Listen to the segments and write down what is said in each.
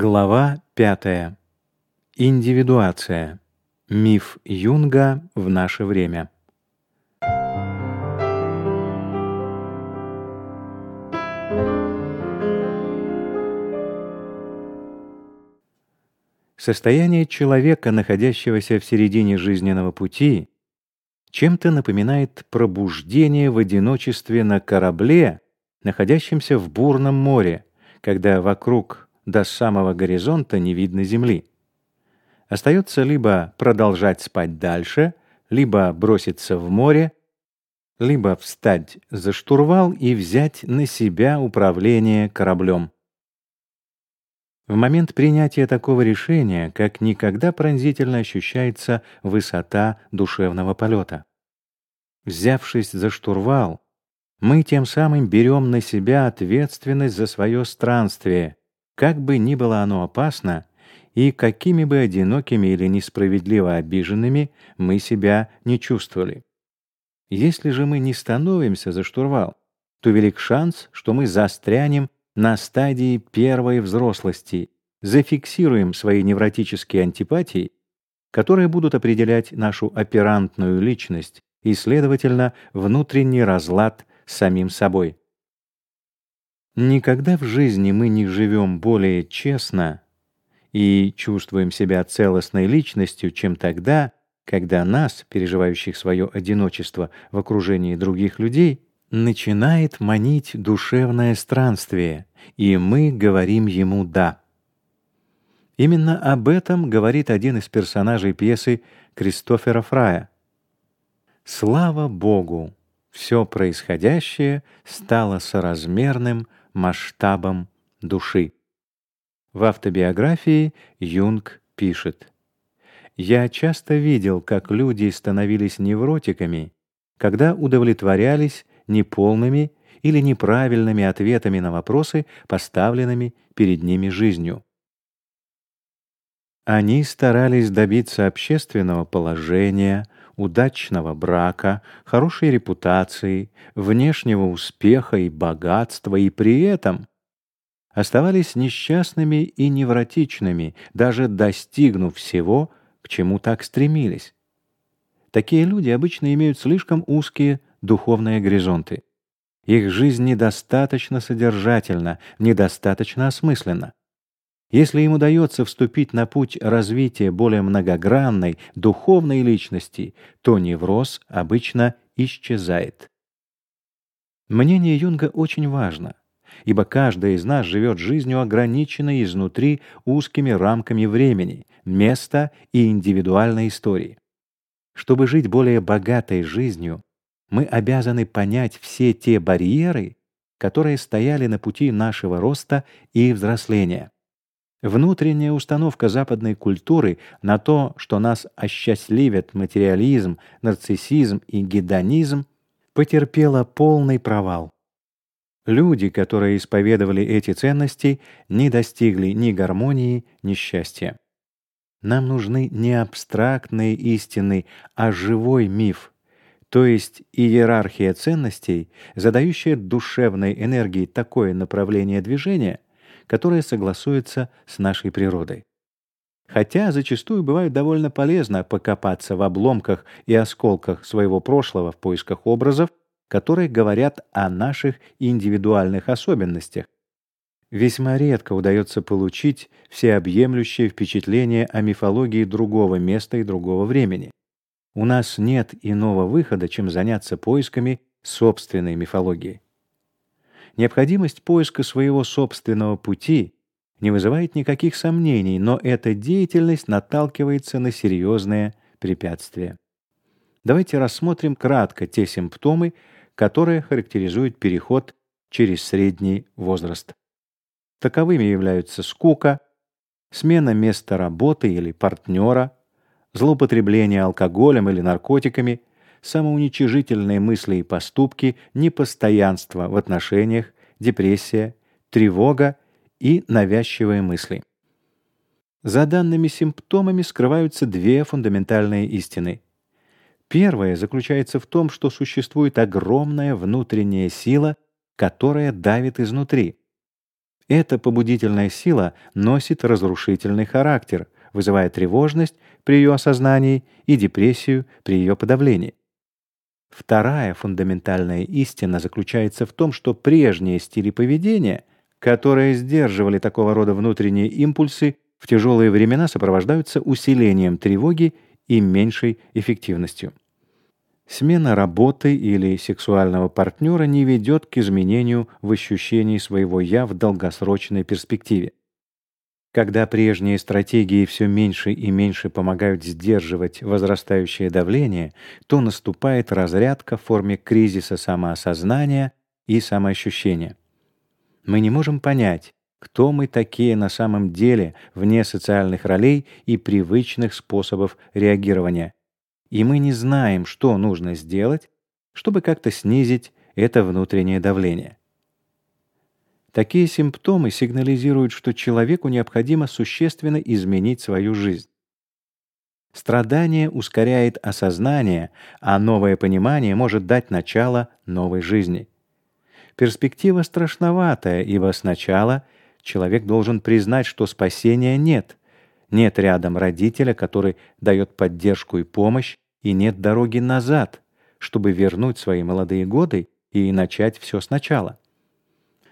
Глава пятая. Индивидуация. Миф Юнга в наше время. Состояние человека, находящегося в середине жизненного пути, чем-то напоминает пробуждение в одиночестве на корабле, находящемся в бурном море, когда вокруг до самого горизонта не видно земли. Остается либо продолжать спать дальше, либо броситься в море, либо встать за штурвал и взять на себя управление кораблем. В момент принятия такого решения как никогда пронзительно ощущается высота душевного полета. Взявшись за штурвал, мы тем самым берем на себя ответственность за свое странствие, как бы ни было оно опасно, и какими бы одинокими или несправедливо обиженными мы себя не чувствовали. Если же мы не становимся за штурвал, то велик шанс, что мы застрянем на стадии первой взрослости, зафиксируем свои невротические антипатии, которые будут определять нашу оперантную личность и, следовательно, внутренний разлад с самим собой. Никогда в жизни мы не живем более честно и чувствуем себя целостной личностью, чем тогда, когда нас, переживающих свое одиночество в окружении других людей, начинает манить душевное странствие, и мы говорим ему «да». Именно об этом говорит один из персонажей пьесы Кристофера Фрая. Слава Богу, все происходящее стало соразмерным масштабом души. В автобиографии Юнг пишет: Я часто видел, как люди становились невротиками, когда удовлетворялись неполными или неправильными ответами на вопросы, поставленными перед ними жизнью. Они старались добиться общественного положения, удачного брака, хорошей репутации, внешнего успеха и богатства, и при этом оставались несчастными и невротичными, даже достигнув всего, к чему так стремились. Такие люди обычно имеют слишком узкие духовные горизонты. Их жизнь недостаточно содержательна, недостаточно осмысленна. Если им удается вступить на путь развития более многогранной духовной личности, то невроз обычно исчезает. Мнение Юнга очень важно, ибо каждый из нас живет жизнью ограниченной изнутри узкими рамками времени, места и индивидуальной истории. Чтобы жить более богатой жизнью, мы обязаны понять все те барьеры, которые стояли на пути нашего роста и взросления. Внутренняя установка западной культуры на то, что нас осчастливят материализм, нарциссизм и гедонизм, потерпела полный провал. Люди, которые исповедовали эти ценности, не достигли ни гармонии, ни счастья. Нам нужны не абстрактные истины, а живой миф, то есть иерархия ценностей, задающая душевной энергии такое направление движения, которое согласуется с нашей природой. Хотя зачастую бывает довольно полезно покопаться в обломках и осколках своего прошлого в поисках образов, которые говорят о наших индивидуальных особенностях. Весьма редко удается получить всеобъемлющее впечатление о мифологии другого места и другого времени. У нас нет иного выхода, чем заняться поисками собственной мифологии. Необходимость поиска своего собственного пути не вызывает никаких сомнений, но эта деятельность наталкивается на серьезные препятствия. Давайте рассмотрим кратко те симптомы, которые характеризуют переход через средний возраст. Таковыми являются скука, смена места работы или партнера, злоупотребление алкоголем или наркотиками, самоуничижительные мысли и поступки, непостоянство в отношениях, депрессия, тревога и навязчивые мысли. За данными симптомами скрываются две фундаментальные истины. Первая заключается в том, что существует огромная внутренняя сила, которая давит изнутри. Эта побудительная сила носит разрушительный характер, вызывая тревожность при ее осознании и депрессию при ее подавлении. Вторая фундаментальная истина заключается в том, что прежние стили поведения, которые сдерживали такого рода внутренние импульсы, в тяжелые времена сопровождаются усилением тревоги и меньшей эффективностью. Смена работы или сексуального партнера не ведет к изменению в ощущении своего «я» в долгосрочной перспективе. Когда прежние стратегии все меньше и меньше помогают сдерживать возрастающее давление, то наступает разрядка в форме кризиса самоосознания и самоощущения. Мы не можем понять, кто мы такие на самом деле вне социальных ролей и привычных способов реагирования. И мы не знаем, что нужно сделать, чтобы как-то снизить это внутреннее давление. Такие симптомы сигнализируют, что человеку необходимо существенно изменить свою жизнь. Страдание ускоряет осознание, а новое понимание может дать начало новой жизни. Перспектива страшноватая, ибо сначала человек должен признать, что спасения нет. Нет рядом родителя, который дает поддержку и помощь, и нет дороги назад, чтобы вернуть свои молодые годы и начать все сначала.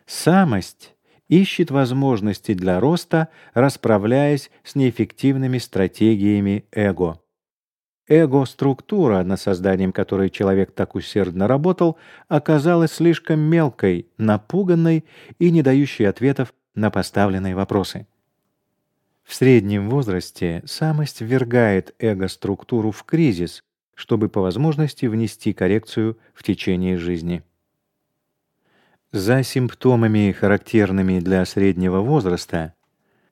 Самость ищет возможности для роста, расправляясь с неэффективными стратегиями эго. Эго-структура, над созданием которой человек так усердно работал, оказалась слишком мелкой, напуганной и не дающей ответов на поставленные вопросы. В среднем возрасте самость ввергает эго-структуру в кризис, чтобы по возможности внести коррекцию в течение жизни. За симптомами, характерными для среднего возраста,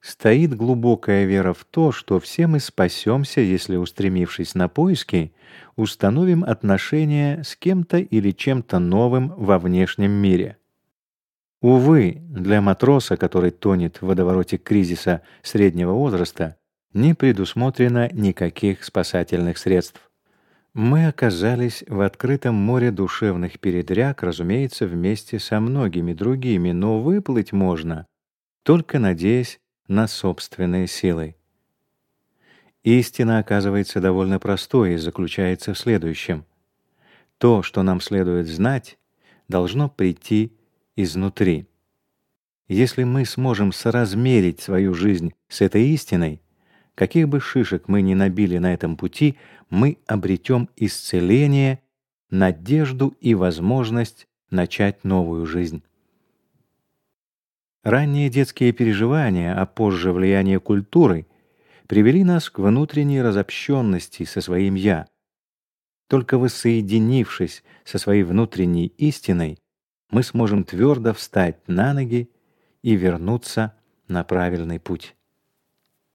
стоит глубокая вера в то, что все мы спасемся, если, устремившись на поиски, установим отношения с кем-то или чем-то новым во внешнем мире. Увы, для матроса, который тонет в водовороте кризиса среднего возраста, не предусмотрено никаких спасательных средств. Мы оказались в открытом море душевных передряг, разумеется, вместе со многими другими, но выплыть можно, только надеясь на собственные силы. Истина оказывается довольно простой и заключается в следующем: то, что нам следует знать, должно прийти изнутри. Если мы сможем соразмерить свою жизнь с этой истиной, каких бы шишек мы ни набили на этом пути, мы обретем исцеление, надежду и возможность начать новую жизнь. Ранние детские переживания, а позже влияние культуры привели нас к внутренней разобщенности со своим я. Только воссоединившись со своей внутренней истиной, мы сможем твердо встать на ноги и вернуться на правильный путь.